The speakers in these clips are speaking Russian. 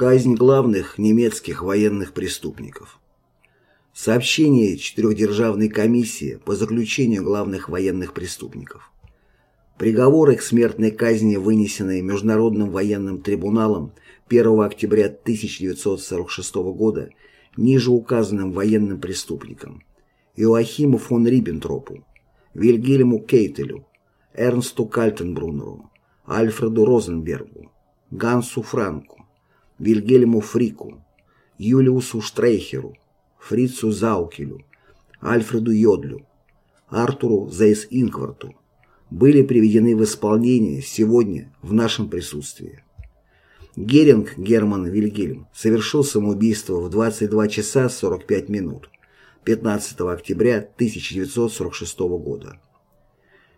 Казнь главных немецких военных преступников. Сообщение Четырехдержавной комиссии по заключению главных военных преступников. Приговоры к смертной казни, вынесенные Международным военным трибуналом 1 октября 1946 года ниже указанным военным преступникам Иоахиму фон Риббентропу, Вильгельму Кейтелю, Эрнсту Кальтенбруннеру, Альфреду Розенбергу, Гансу Франку, Вильгельму Фрику, Юлиусу Штрейхеру, Фрицу Заукелю, Альфреду Йодлю, Артуру Зейс-Инкварту были приведены в исполнение сегодня в нашем присутствии. Геринг Герман Вильгельм совершил самоубийство в 22 часа 45 минут 15 октября 1946 года.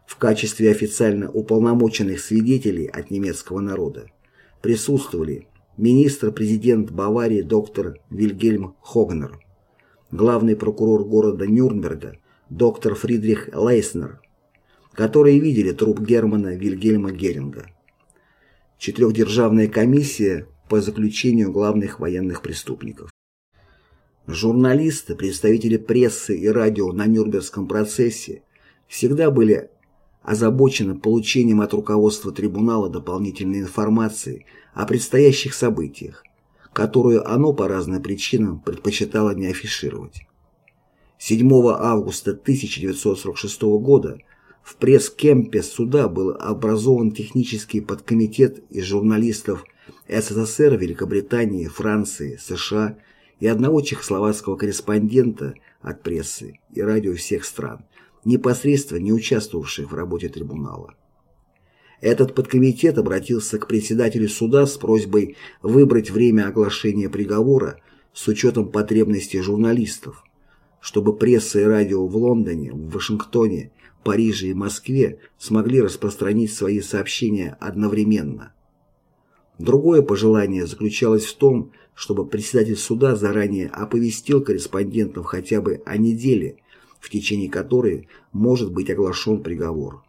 В качестве официально уполномоченных свидетелей от немецкого народа присутствовали министр-президент Баварии доктор Вильгельм Хогнер, главный прокурор города Нюрнберга доктор Фридрих Лейснер, которые видели труп Германа Вильгельма Геринга. Четырехдержавная комиссия по заключению главных военных преступников. Журналисты, представители прессы и радио на Нюрнбергском процессе всегда были озабочены получением от руководства трибунала дополнительной информации о предстоящих событиях, которую оно по разным причинам предпочитало не афишировать. 7 августа 1946 года в пресс-кемпе суда был образован технический подкомитет из журналистов СССР, Великобритании, Франции, США и одного чехословацкого корреспондента от прессы и радио всех стран, непосредственно не участвовавших в работе трибунала. Этот подкомитет обратился к председателю суда с просьбой выбрать время оглашения приговора с учетом потребностей журналистов, чтобы пресса и радио в Лондоне, в Вашингтоне, Париже и Москве смогли распространить свои сообщения одновременно. Другое пожелание заключалось в том, чтобы председатель суда заранее оповестил корреспондентов хотя бы о неделе, в течение которой может быть оглашен приговор.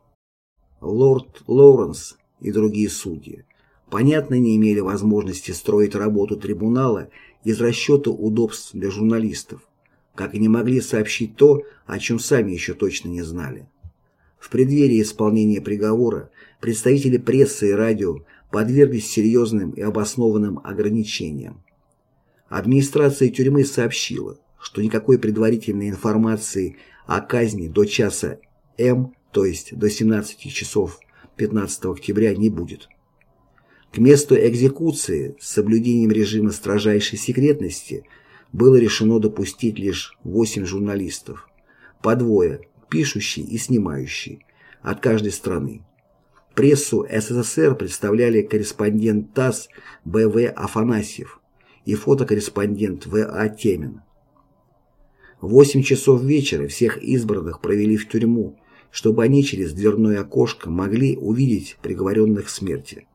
Лорд Лоуренс и другие судьи, понятно, не имели возможности строить работу трибунала из расчета удобств для журналистов, как и не могли сообщить то, о чем сами еще точно не знали. В преддверии исполнения приговора представители прессы и радио подверглись серьезным и обоснованным ограничениям. Администрация тюрьмы сообщила, что никакой предварительной информации о казни до часа М то есть до 17 часов 15 октября, не будет. К месту экзекуции с соблюдением режима строжайшей секретности было решено допустить лишь 8 журналистов, по двое, пишущий и снимающий, от каждой страны. Прессу СССР представляли корреспондент ТАСС Б.В. Афанасьев и фотокорреспондент В.А. Темин. В 8 часов вечера всех избранных провели в тюрьму чтобы они через дверное окошко могли увидеть приговоренных к смерти.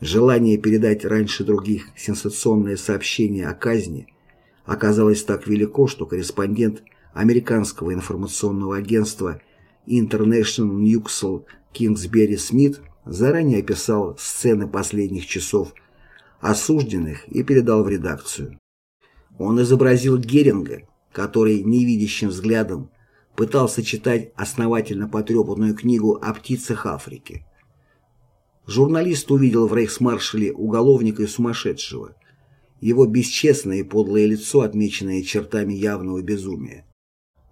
Желание передать раньше других сенсационное сообщение о казни оказалось так велико, что корреспондент американского информационного агентства International Newsel Кингсбери Смит заранее описал сцены последних часов осужденных и передал в редакцию. Он изобразил Геринга, который невидящим взглядом пытался читать основательно потрепанную книгу о птицах Африки. Журналист увидел в рейхсмаршале уголовника и сумасшедшего, его бесчестное и подлое лицо, отмеченное чертами явного безумия.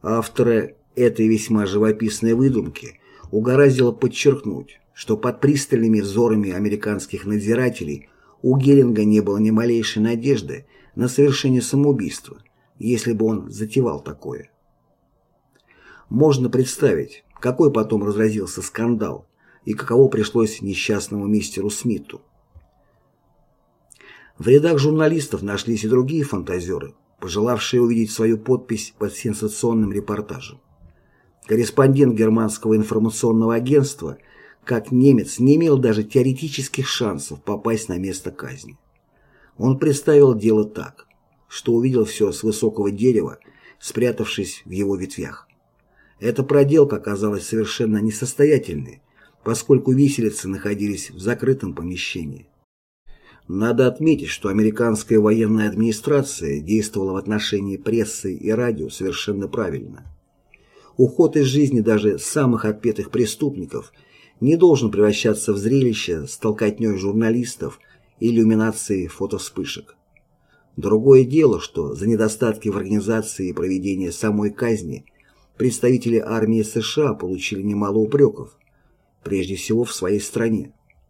Автора этой весьма живописной выдумки угораздило подчеркнуть, что под пристальными взорами американских надзирателей у Геринга не было ни малейшей надежды на совершение самоубийства, если бы он затевал такое. Можно представить, какой потом разразился скандал и каково пришлось несчастному мистеру Смиту. В рядах журналистов нашлись и другие фантазеры, пожелавшие увидеть свою подпись под сенсационным репортажем. Корреспондент германского информационного агентства, как немец, не имел даже теоретических шансов попасть на место казни. Он представил дело так, что увидел все с высокого дерева, спрятавшись в его ветвях. Эта проделка оказалась совершенно несостоятельной, поскольку виселицы находились в закрытом помещении. Надо отметить, что американская военная администрация действовала в отношении прессы и радио совершенно правильно. Уход из жизни даже самых отпетых преступников не должен превращаться в зрелище с толкотней журналистов и иллюминацией фотовспышек. Другое дело, что за недостатки в организации и проведении самой казни представители армии США получили немало упреков, прежде всего в своей стране.